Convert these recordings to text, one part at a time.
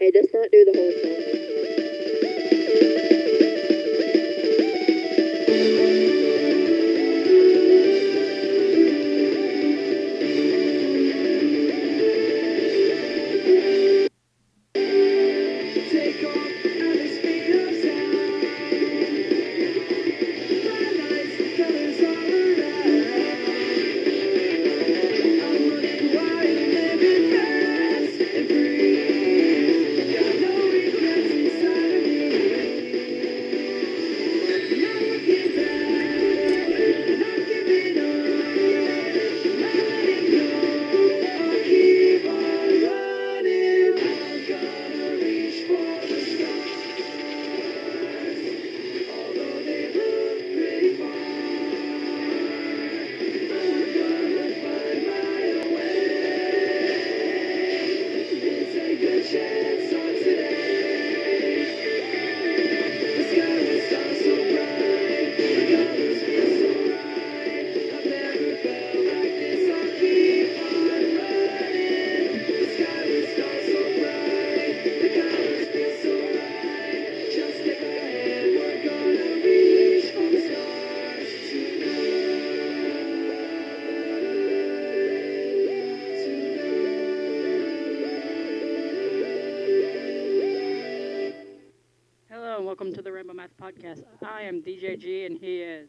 Hey, let's not do the whole song. Podcast. I am DJG and he is.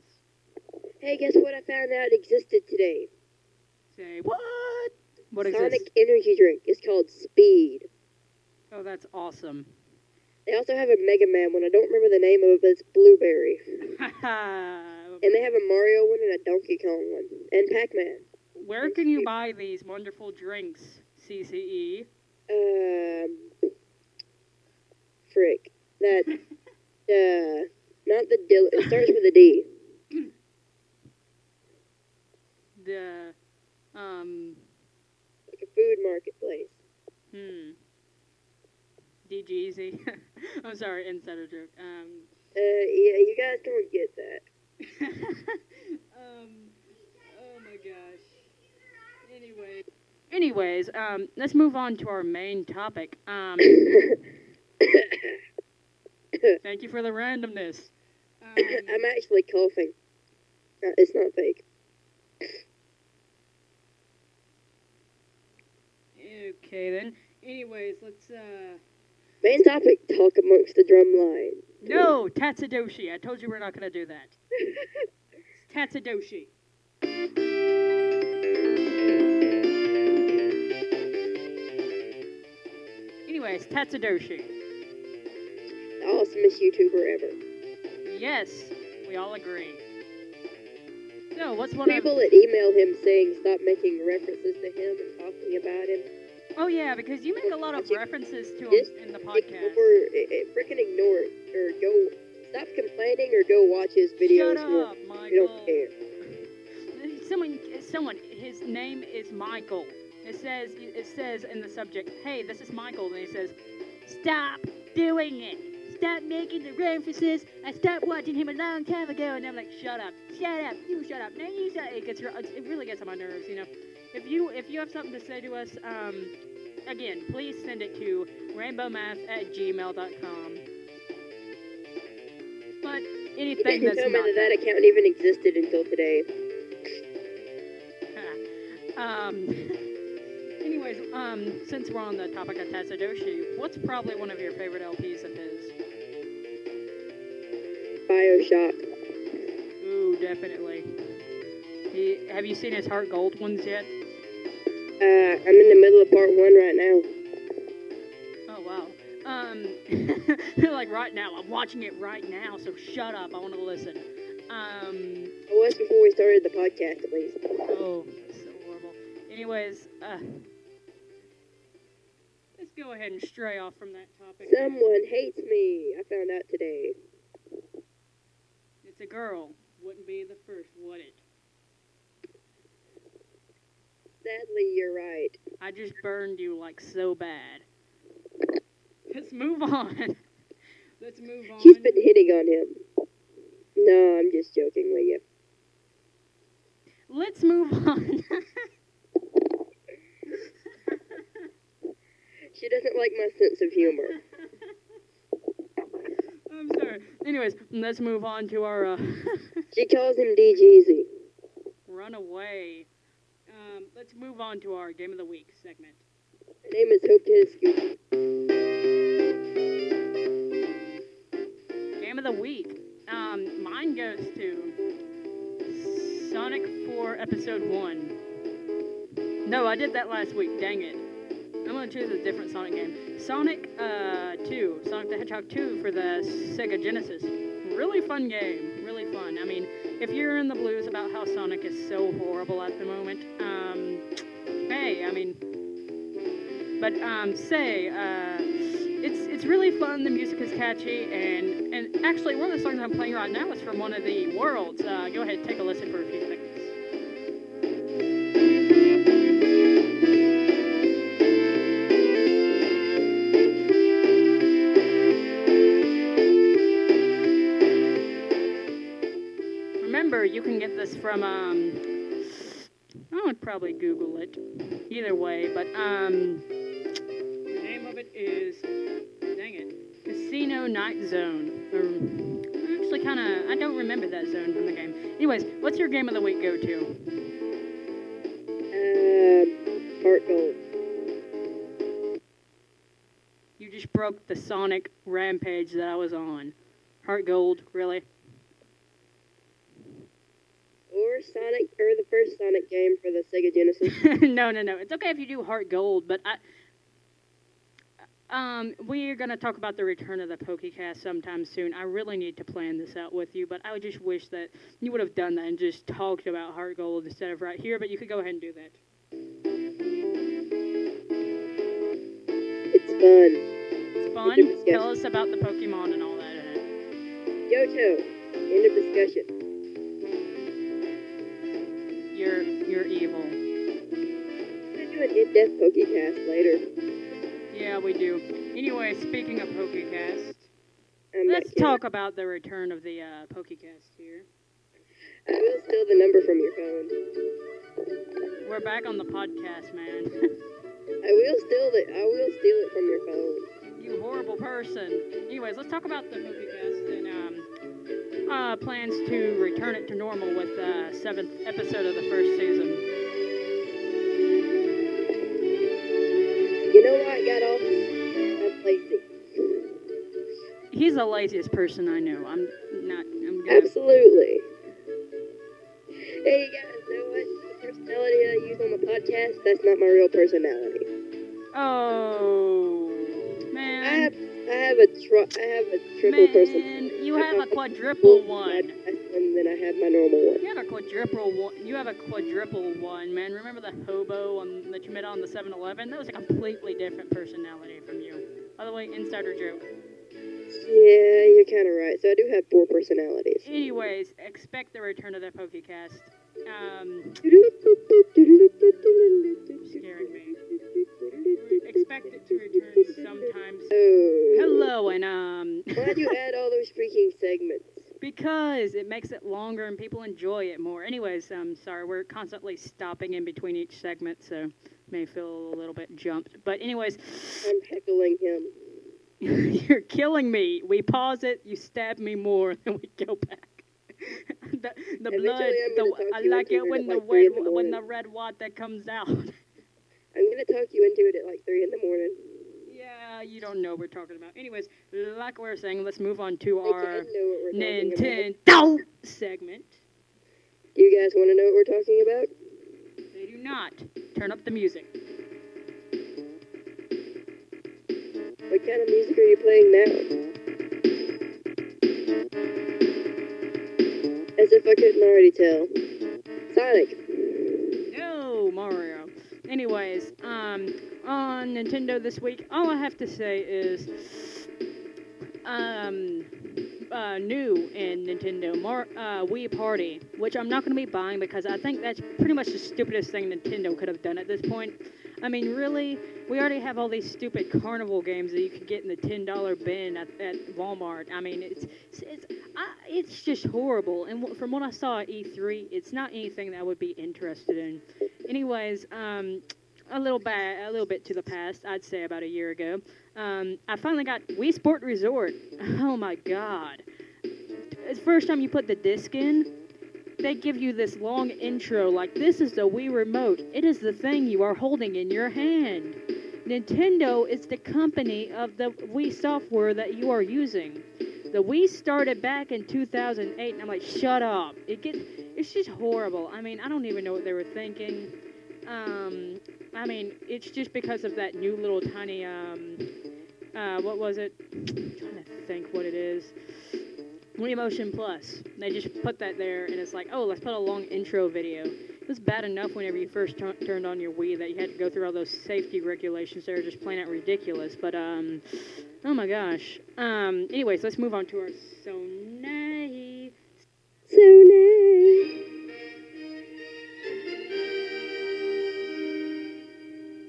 Hey, guess what I found out existed today? Say what? What Sonic this? energy drink. It's called Speed. Oh, that's awesome. They also have a Mega Man one. I don't remember the name of it, but it's blueberry. And they have a Mario one and a Donkey Kong one. And Pac-Man. Where can you buy these wonderful drinks, CCE? Um, frick. That, uh, not the Dill. It starts with a D. The um Like a food marketplace. hmm. DGeasy. I'm sorry, insider joke. Um Uh, yeah, you guys don't get that. um, oh my gosh. Anyway, anyways, um, let's move on to our main topic. Um, thank you for the randomness. Um, I'm actually coughing. It's not fake. okay then. Anyways, let's uh. Main topic: talk amongst the drum line. No, Tatsudoshi. I told you we're not gonna do that. Tatsudoshi. Anyways, Tatsudoshi. The awesomest YouTuber ever. Yes, we all agree. So, what's one People of? that email him saying stop making references to him and talking about him. Oh yeah, because you make a lot of references to him in the Ignore, podcast. freaking ignore it, or go stop complaining, or go watch his videos. Shut up, We Michael. don't care. Someone, someone. His name is Michael. It says, it says in the subject, "Hey, this is Michael," and he says, "Stop doing it. Stop making the references. I stopped watching him a long time ago." And I'm like, "Shut up, shut up, you shut up." Now you shut. It gets, your- it really gets on my nerves, you know. If you, if you have something to say to us, um, again, please send it to rainbowmath at gmail.com. But anything didn't that's not that that account even existed until today. um, anyways, um, since we're on the topic of Tatsudoshi, what's probably one of your favorite LPs of his? Bioshock. Ooh, definitely. He, have you seen his Heart Gold ones yet? Uh, I'm in the middle of part one right now. Oh wow. Um, like right now, I'm watching it right now. So shut up. I want to listen. Um, I was before we started the podcast, at least. oh, so horrible. Anyways, uh, let's go ahead and stray off from that topic. Someone hates me. I found out today. A girl. Wouldn't be the first, would it? Sadly, you're right. I just burned you like so bad. Let's move on. Let's move on. She's been hitting on him. No, I'm just joking with you. Let's move on. She doesn't like my sense of humor. I'm sorry. Anyways, let's move on to our uh, She calls him D Jeezy. runaway. Um, let's move on to our game of the week segment. My name is Hope Tedeschi. Game of the week. Um, mine goes to Sonic 4 Episode 1. No, I did that last week. Dang it. I'm gonna a different Sonic game. Sonic uh, 2, Sonic the Hedgehog 2 for the Sega Genesis. Really fun game. Really fun. I mean, if you're in the blues about how Sonic is so horrible at the moment, um, hey, I mean, but um, say, uh, it's it's really fun. The music is catchy, and and actually, one of the songs I'm playing right now is from one of the worlds. Uh, go ahead, take a listen for a few seconds. Can get this from um. I would probably Google it. Either way, but um, the name of it is dang it, Casino Night Zone. Or actually, kind of, I don't remember that zone from the game. Anyways, what's your game of the week go to? Um, Heart Gold. You just broke the Sonic rampage that I was on. Heart Gold, really? Or Sonic, or the first Sonic game for the Sega Genesis. no, no, no. It's okay if you do Heart Gold, but I. Um, we're gonna talk about the return of the PokeCast sometime soon. I really need to plan this out with you, but I would just wish that you would have done that and just talked about Heart Gold instead of right here. But you could go ahead and do that. It's fun. It's fun. End of discussion. Tell us about the Pokemon and all that. Yoto. End of discussion. You're you're evil. I'm gonna do an in-depth PokeCast later. Yeah, we do. Anyway, speaking of PokeCast, I'm let's talk about the return of the uh, PokeCast here. I will steal the number from your phone. We're back on the podcast, man. I will steal it. I will steal it from your phone. you horrible person. Anyways, let's talk about the PokeCast and um, uh, plans to return it to normal with the seventh episode of the first season. You know why I got off? I'm lazy. He's the laziest person I know. I'm not. I'm gonna. Absolutely. Hey, you guys know what? The personality I use on the podcast, that's not my real personality. Oh man. I have, I have a tr- I have a triple person. Man, you have a quadruple one. And then I have my normal one. You have a quadruple one. You have a quadruple one, man. Remember the hobo on, that you met on the 7-Eleven? That was a completely different personality from you. By the way, insider joke. Yeah, you're kind of right. So I do have four personalities. Anyways, expect the return of the PokeCast. Um, scaring me. Expect it to return sometime soon. Oh. Hello, and um, Why'd you add all those freaking segments? because it makes it longer and people enjoy it more. Anyways, I'm sorry, we're constantly stopping in between each segment, so may feel a little bit jumped. But anyways, I'm heckling him. you're killing me. We pause it, you stab me more, then we go back. the the blood, I'm the, I like it it when the like red when the morning. red water comes out. I'm gonna talk you into it at like three in the morning. yeah, you don't know what we're talking about. Anyways, like we were saying, let's move on to our can know what we're talking about. Nintendo segment. Do you guys want to know what we're talking about? They do not. Turn up the music. What kind of music are you playing now? As if I couldn't already tell. Sonic. No, Mario. Anyways, um, on Nintendo this week, all I have to say is, um, uh, new in Nintendo, Mar- uh, Wii Party, which I'm not going to be buying because I think that's pretty much the stupidest thing Nintendo could have done at this point. I mean, really, we already have all these stupid carnival games that you could get in the ten dollar bin at, at Walmart. I mean, it's it's I, it's just horrible. And from what I saw at E3, it's not anything that I would be interested in. Anyways, um, a little ba- a little bit to the past, I'd say about a year ago. Um, I finally got Wii Sport Resort. Oh my god! It's first time you put the disc in. They give you this long intro, like this is the Wii remote. It is the thing you are holding in your hand. Nintendo is the company of the Wii software that you are using. The Wii started back in 2008, and I'm like, shut up. It gets, it's just horrible. I mean, I don't even know what they were thinking. Um, I mean, it's just because of that new little tiny, um, uh, what was it? I'm trying to think what it is. Motion Plus. They just put that there, and it's like, oh, let's put a long intro video. It was bad enough whenever you first tu- turned on your Wii that you had to go through all those safety regulations. They were just plain out ridiculous. But um, oh my gosh. Um, anyways, let's move on to our Sony. Sony.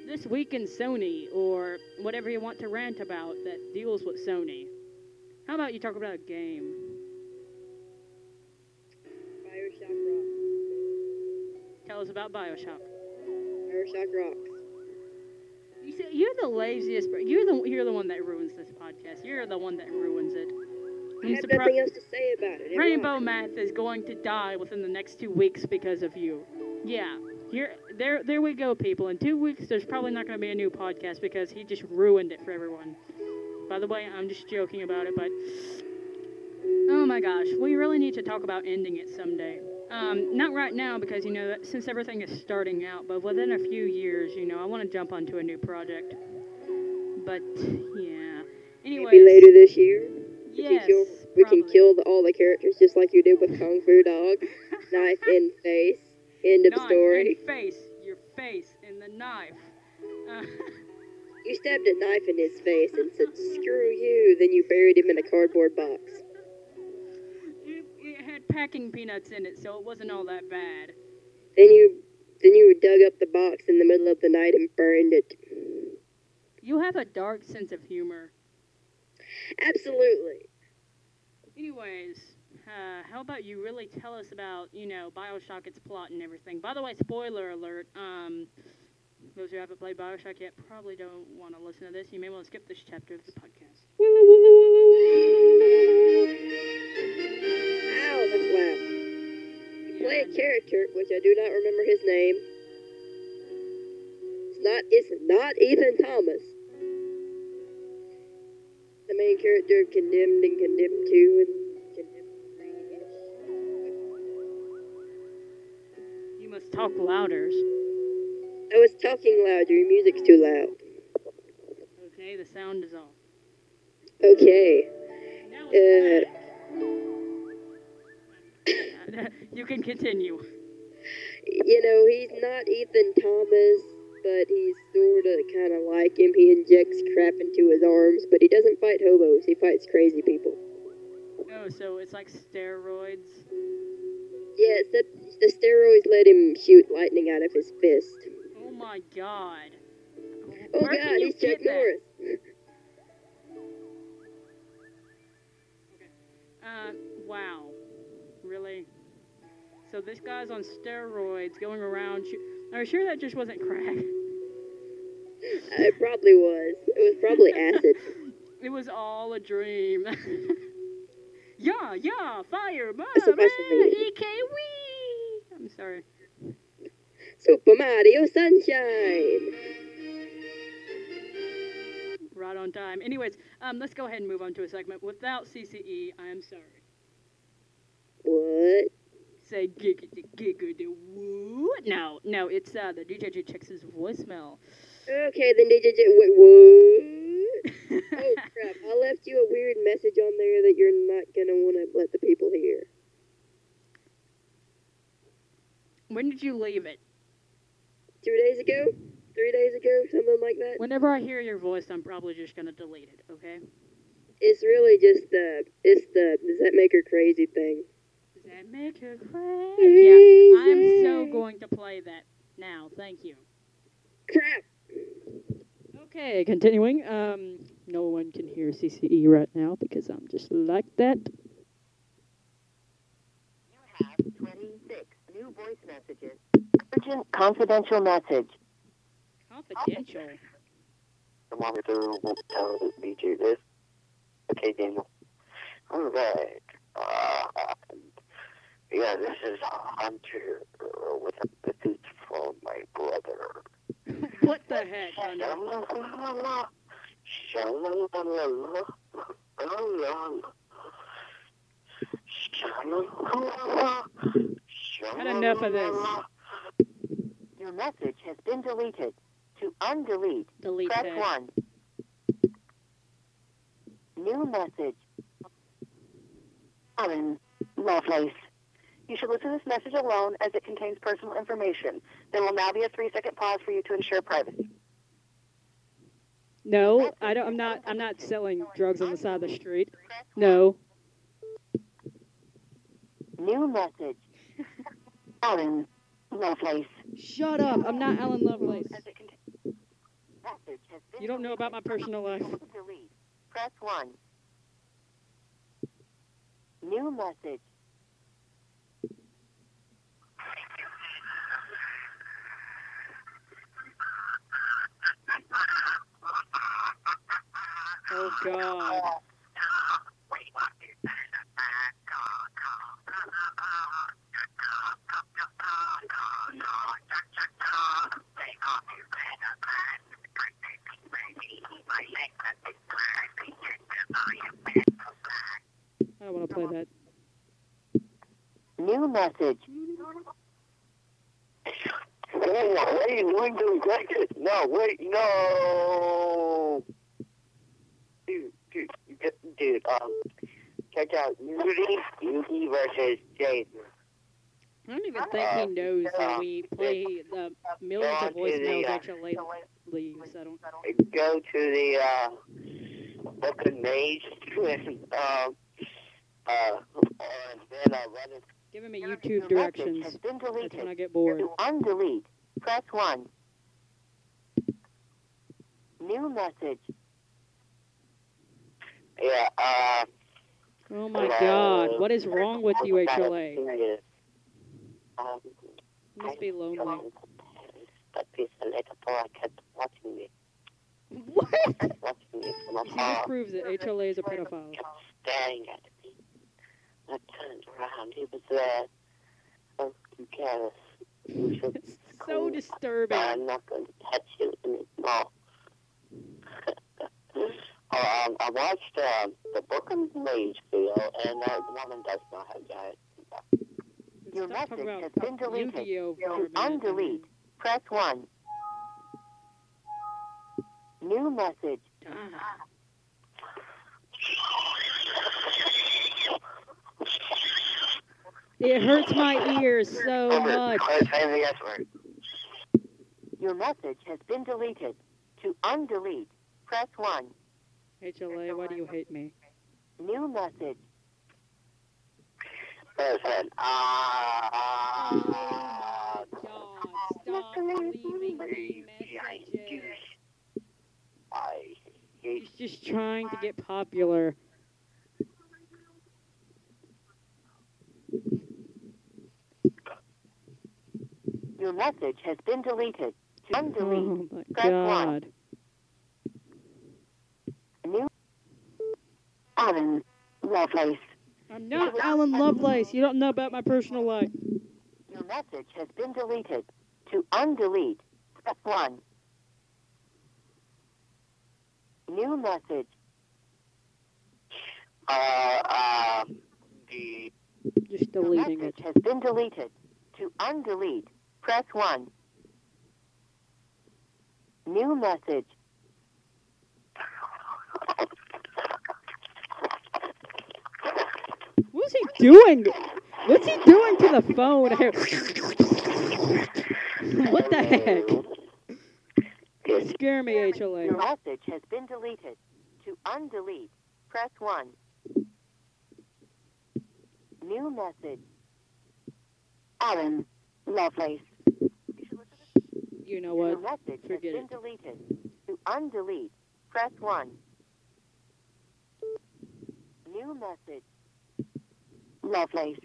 This week in Sony, or whatever you want to rant about that deals with Sony. How about you talk about a game? Tell us about Bioshock. Bioshock rocks. You see, you're the laziest. You're the you're the one that ruins this podcast. You're the one that ruins it. I have surpri- nothing else to say about it. It Rainbow rocks. Math is going to die within the next two weeks because of you. Yeah, here, there, there we go, people. In two weeks, there's probably not going to be a new podcast because he just ruined it for everyone. By the way, I'm just joking about it, but oh my gosh, we really need to talk about ending it someday. Um, not right now because you know since everything is starting out, but within a few years, you know, I want to jump onto a new project. But yeah. Anyway, Maybe later this year. We Yes, can kill, we can kill the, all the characters just like you did with Kung Fu Dog. Knife in face. End of knife story. and face, your face in the knife. Uh, You stabbed a knife in his face and said, "Screw you." Then you buried him in a cardboard box. It, it had packing peanuts in it, so it wasn't all that bad. Then you, then you dug up the box in the middle of the night and burned it. You have a dark sense of humor. Absolutely. Anyways, uh, how about you really tell us about, you know, Bioshock, its plot and everything? By the way, spoiler alert. Um, those who haven't played Bioshock yet probably don't want to listen to this. You may want to skip this chapter of the podcast. Ow, that's loud. You play a character, which I do not remember his name. It's not. It's not Ethan Thomas. The main character of Condemned and Condemned Two and Condemned. You must talk louder. I was talking loud. Your music's too loud. Okay, the sound is off. Okay. Now Uh. you can continue. You know, he's not Ethan Thomas, but he's sort of kind of like him. He injects crap into his arms, but he doesn't fight hobos. He fights crazy people. Oh, so it's like steroids. Yeah, except the steroids let him shoot lightning out of his fist. Oh my god. Oh Where god, he's Chuck? Norris. Uh, wow. Really? So this guy's on steroids going around. Are you sure that just wasn't crack? It probably was. It was probably acid. It was all a dream. yeah, yeah, fire, man, That's supposed to man, be- EK, wee! I'm sorry. Super Mario Sunshine. Right on time. Anyways, um, let's go ahead and move on to a segment without CCE. I am sorry. What? Say giggity giggity woo. No, no, it's uh, the DJ checks his voicemail. Okay, then DJ. Wait, what? Oh crap! I left you a weird message on there that you're not gonna want to let the people hear. when did you leave it? Two days ago, three days ago, something like that. Whenever I hear your voice, I'm probably just gonna delete it. Okay? It's really just the it's the does that make her crazy thing. Does that make her crazy? Yeah, I'm so going to play that now. Thank you. Crap! Okay, continuing. Um, no one can hear CCE right now because I'm just like that. You have 26 new voice messages. Urgent confidential message. Confidential. The monitor won't tell BJ this. Okay, Daniel. All right. Uh, yeah, this is Hunter uh, with a message from my brother. what the heck, Hunter? Had enough of this. Your message has been deleted. To undelete, Delete press that. 1. New message. Alan Lovelace. You should listen to this message alone as it contains personal information. There will now be a three second pause for you to ensure privacy. No, I don't. I'm not. I'm not selling drugs on the side of the street. No. New message. Alan Lovelace. Shut up. I'm not Alan Lovelace. As it contains. Message has been You don't know about my personal life. Press 1. New message. Oh God. I don't want to play that. New message. Oh, what are you doing to executive? No, wait, no. Dude, um, check out versus Jason. I don't even think he knows that we play the millions of voicemails HLA leaves. I don't. Go to the, uh, book of Mage, and, um, uh, and then, uh, run it. Giving me YouTube directions. has been That's when deleted. I get bored. To undelete, press 1. New message. Yeah, uh, Oh my God. What is wrong with you, HLA? You Um, must be lonely. That piece of little boy kept watching me, What? watching me from afar, proves that HLA is a pedophile. staring at me. I turned around, he was there. Oh, you careless. You should It's so disturbing. I'm not going to touch you anymore. Oh, um, I watched um, the Book of Mage video, and uh, the woman does not have that. Your Stop message has been deleted. Yu-Gi-Oh for a To undelete, press 1. New message. Ah. It hurts my ears so much. Quit saying the S word. Your message has been deleted. To undelete, press 1. HLA, why do you hate me? New message. Listen, uh, God, stop leaving me messages. I hate He's just trying to get popular. Your message has been deleted. Undelete, Oh Press one. God. new. Alan Lovelace. I'm not Alan Lovelace. You don't know about my personal life. Your message has been deleted. To undelete, press 1. New message. uh, uh, the Just deleting it. message has been deleted. To undelete, press 1. New message. What's he doing? What's he doing to the phone? what the heck? You scare me, Your HLA. message has been deleted. To undelete, press 1. New message. Alan Lovelace. You know what? Your message Forget has been deleted. To undelete, press 1. New message. Lovelace.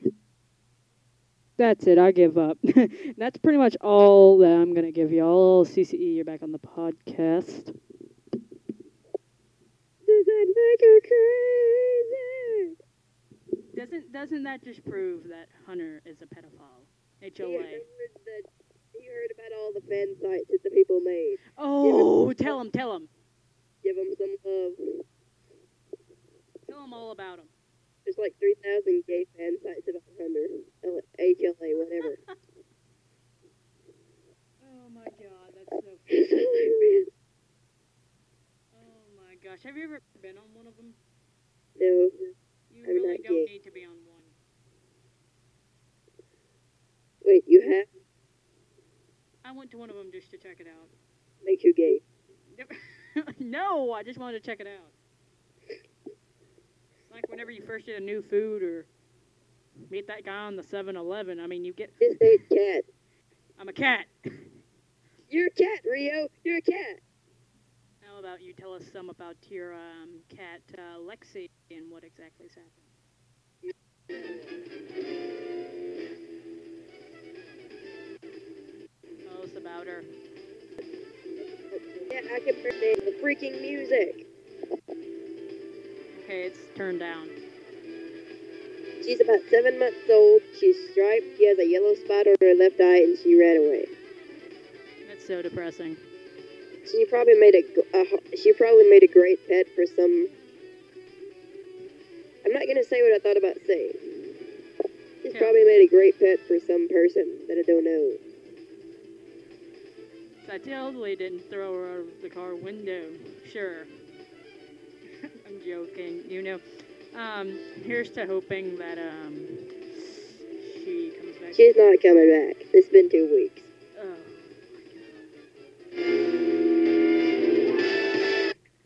That's it. I give up. That's pretty much all that I'm gonna give y'all. CCE, you're back on the podcast. Does that make her crazy? Doesn't doesn't that just prove that Hunter is a pedophile? He HOA. heard, that, he heard about all the fan sites that the people made. Oh, tell him, tell him, Give them some love. tell him all about him. There's like 3,000 gay fan sites about Hunter. L- HLA, whatever. Oh my God, that's so. Hilarious. Oh my gosh, have you ever been on one of them? No. You I'm really not don't gay. need to be on one. Wait, you have? I went to one of them just to check it out. Makes you gay. no, I just wanted to check it out. Like whenever you first get a new food or meet that guy on the 7-Eleven. I mean, you get. Just ate cat. I'm a cat. You're a cat, Rio. You're a cat. How about you tell us some about your um, cat uh, Lexi and what exactly exactly's happened? Tell us about her. Yeah, I can name the freaking music. Okay, it's turned down. She's about seven months old. She's striped. She has a yellow spot on her left eye, and she ran away. That's so depressing. She probably made a she probably made a great pet for some. I'm not gonna say what I thought about saying. She's Okay. probably made a great pet for some person that I don't know. So I totally didn't throw her out of the car window. Sure. I'm joking, you know. Um, here's to hoping that um she comes back. She's not coming back. It's been two weeks. Oh.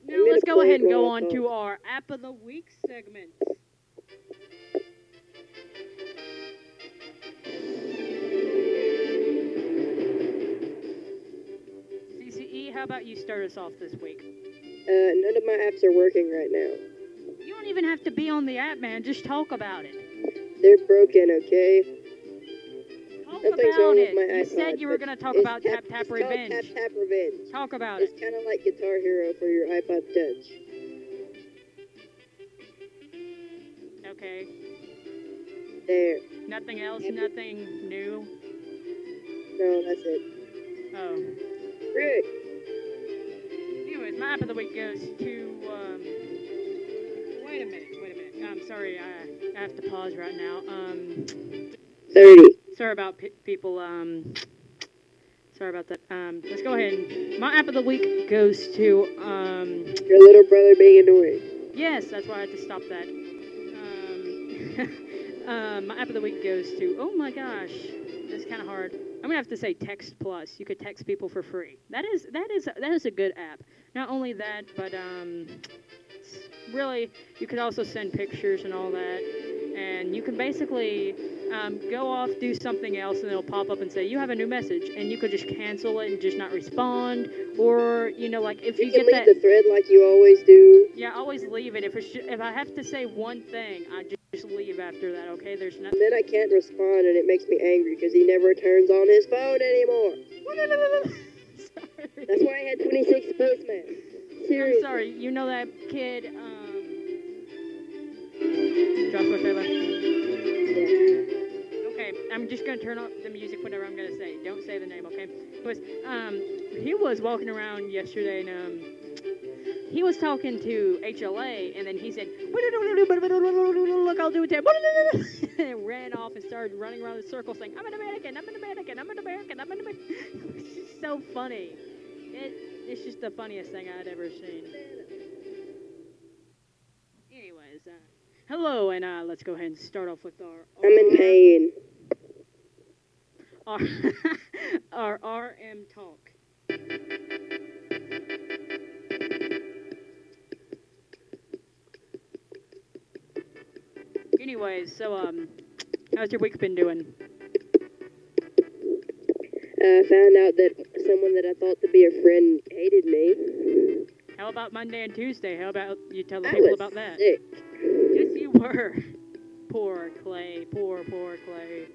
Now let's go ahead and go on to our app of the week segment. CCE, how about you start us off this week? Uh, none of my apps are working right now. You don't even have to be on the app, man. Just talk about it. They're broken. Okay. Talk Something's about wrong with it. my you said you were going to talk it's about Tap Tap Revenge. Tap Tap Revenge. Talk about It's it. It's kind of like Guitar Hero for your iPod Touch. Okay. There. Nothing else? Yep. Nothing new? No, that's it. Oh. Rick. My app of the week goes to. Um, wait a minute. Wait a minute. I'm sorry. I, I have to pause right now. Um, Thirty. sorry about pe- people. Um, sorry about that. Um, let's go ahead. And, my app of the week goes to. Um, Your little brother being annoying. yes, that's why I had to stop that. Um, um, my app of the week goes to. Oh my gosh, that's kind of hard. I'm gonna have to say Text Plus. You could text people for free. That is that is that is a good app. Not only that, but um, really, you could also send pictures and all that. And you can basically um, go off, do something else, and it'll pop up and say you have a new message, and you could just cancel it and just not respond. Or you know, like if You, you, can get leave that. the thread like you always do. Yeah, always leave it. If it's ju- if I have to say one thing, I ju- just leave after that. Okay, there's nothing. then I can't respond, and it makes me angry because he never turns on his phone anymore. That's why I had 26 voicemail. I'm Seriously. sorry. You know that kid, um, Joshua Taylor. Yeah. Okay, I'm just gonna turn off the music whenever I'm gonna say. Don't say the name, okay? Was um, he was walking around yesterday and um, he was talking to HLA and then he said, "Look, I'll do it." to you." and ran off and started running around in circles saying, "I'm an American, I'm an American, I'm an American, I'm an American." it's just so funny. It, it's just the funniest thing I'd ever seen. Anyways, uh, hello, and uh, let's go ahead and start off with our. I'm in pain. our, our RM talk. Anyways, so um, how's your week been doing? Uh, found out that someone that I thought to be a friend hated me. How about Monday and Tuesday? How about you tell the I people about that? sick. Yes, you were. Poor Clay. Poor, poor Clay.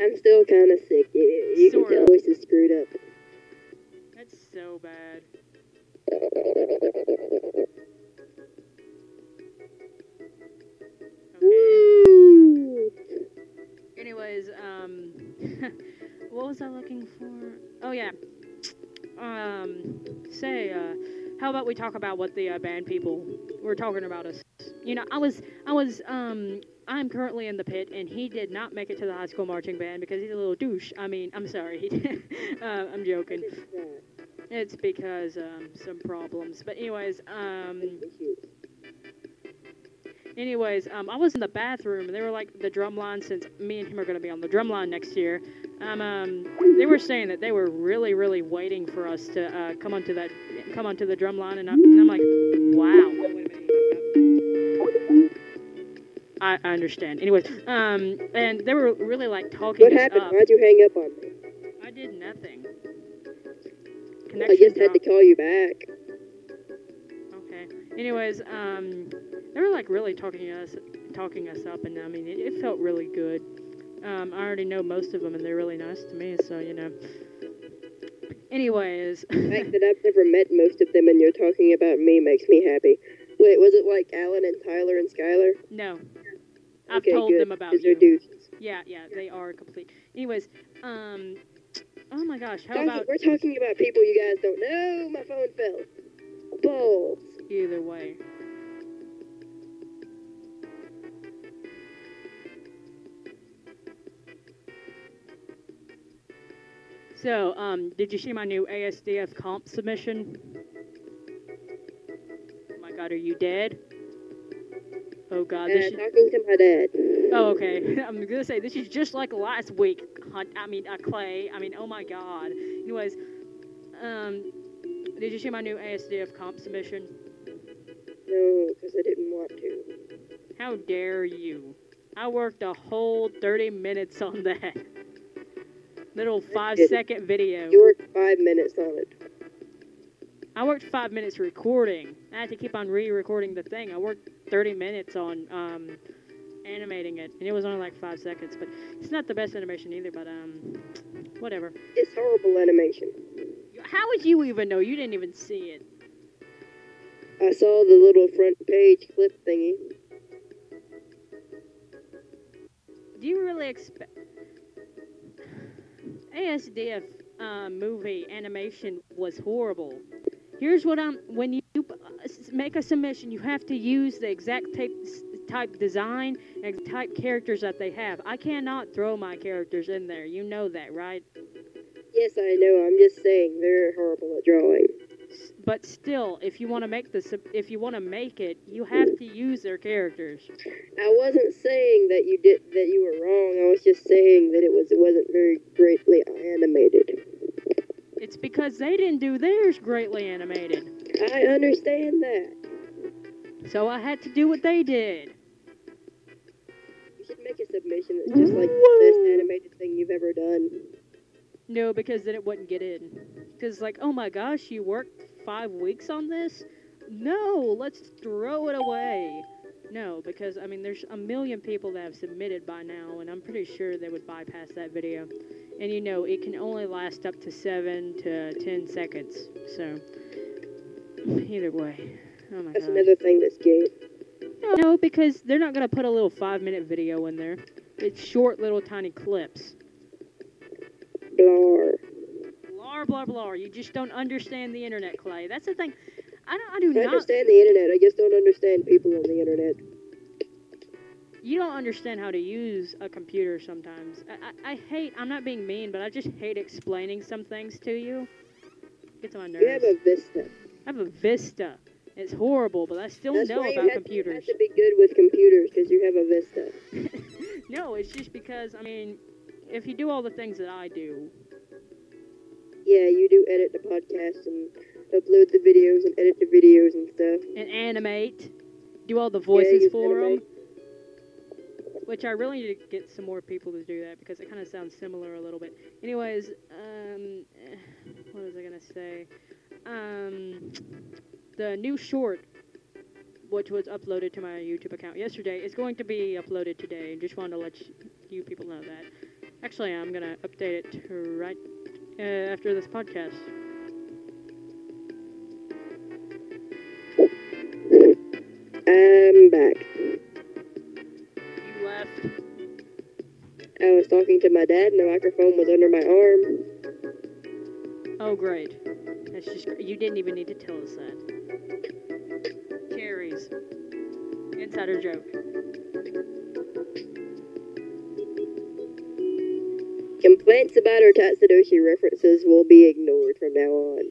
I'm still kind of sick. You, you can tell voice is screwed up. That's so bad. Okay. Anyways, um, what was I looking for? Oh yeah. Um, say, uh, how about we talk about what the uh, band people were talking about us? You know, I was, I was, um, I'm currently in the pit, and he did not make it to the high school marching band because he's a little douche. I mean, I'm sorry. He, uh, I'm joking. It's because um, some problems. But anyways, um, anyways, um, I was in the bathroom and they were like the drum line since me and him are gonna be on the drum line next year. Um, um, they were saying that they were really, really waiting for us to uh, come onto that, come onto the drum line, and, I, and I'm like, wow. Wait a minute. I, I understand. Anyways, um, and they were really like talking What happened? up. Why'd you hang up on me? I did nothing. I Connection just had to call you back. Okay. Anyways, um, they were like really talking us, talking us up, and I mean, it, it felt really good. Um, I already know most of them, and they're really nice to me, so you know. Anyways, The fact that I've never met most of them and you're talking about me makes me happy. Wait, was it like Alan and Tyler and Skylar? no, I've okay, told good, them about they're you. douches. Yeah, yeah, they are complete. Anyways, um, oh my gosh, how about we're talking about people you guys don't know. My phone fell. Balls. either way? So, um, did you see my new ASDF comp submission? Oh my god, are you dead? Oh god, Uh, this is, talking to my dad. oh okay. I'm gonna say this is just like last week. I mean, uh, Clay. I mean, oh my god. Anyways, um, did you see my new ASDF comp submission? No, because I didn't want to. How dare you? I worked a whole 30 minutes on that. Little five second video. You worked five minutes on it. I worked five minutes recording. I had to keep on re recording the thing. I worked 30 minutes on um, animating it, and it was only like five seconds. But it's not the best animation either, but um, whatever. It's horrible animation. How would you even know? You didn't even see it. I saw the little front page clip thingy. Do you really expect ASDF uh, movie animation was horrible? Here's what I'm when you uh, make a submission, you have to use the exact type type design and type characters that they have. I cannot throw my characters in there. You know that, right? Yes, I know. I'm just saying they're horrible at drawing. But still, if you want to make this, if you want to make it, you have to use their characters. I wasn't saying that you did that you were wrong. I was just saying that it was it wasn't very greatly animated. It's because they didn't do theirs greatly animated. I understand that. So I had to do what they did. You should make a submission that's just like the best animated thing you've ever done. No, because then it wouldn't get in. Because, like, oh my gosh, you worked five weeks on this? No, let's throw it away. No, because, I mean, there's a million people that have submitted by now, and I'm pretty sure they would bypass that video. And you know, it can only last up to seven to ten seconds. So, either way. Oh my That's another thing that's gay. No, because they're not going to put a little five minute video in there. It's short, little, tiny clips. Blar. Blah blah blah. You just don't understand the internet, Clay. That's the thing. I don't. I do I not. understand the internet. I just don't understand people on the internet. You don't understand how to use a computer sometimes. I, I, I hate. I'm not being mean, but I just hate explaining some things to you. Gets on my nerves. You have a Vista. I have a Vista. It's horrible, but I still That's know about computers. You have to be good with computers because you have a Vista. no, it's just because I mean, if you do all the things that I do, Yeah, you do edit the podcast and upload the videos and edit the videos and stuff. and animate, do all the voices you for them. Which I really need to get some more people to do that because it kind of sounds similar a little bit. Anyways, um, eh, what was I gonna say? Um, the new short, which was uploaded to my YouTube account yesterday, is going to be uploaded today. Just wanted to let you, you people know that. Actually, I'm gonna update it right uh, after this podcast. I'm back. You left. I was talking to my dad, and the microphone was under my arm. Oh, great. That's just great. You didn't even need to tell us that. Cherries. Insider joke. Complaints about our Tatsudoshi references will be ignored from now on.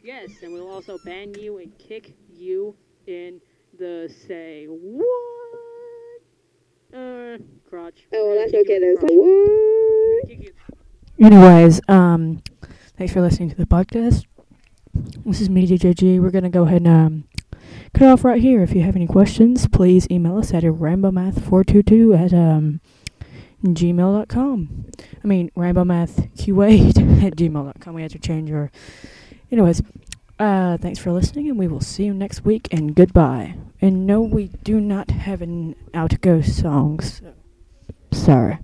Yes, and we'll also ban you and kick you in the say what? Uh, crotch. Oh, well, that's Kick you okay in then. What? Kick Anyways, um, thanks for listening to the podcast. This is me, DJG. We're gonna go ahead and um, cut it off right here. If you have any questions, please email us at rainbowmath422 at um, gmail.com. I mean, rainbowmathq8 at gmail.com. We had to change our. Anyways, uh, thanks for listening, and we will see you next week. And goodbye. And no, we do not have an outgo song. So sorry.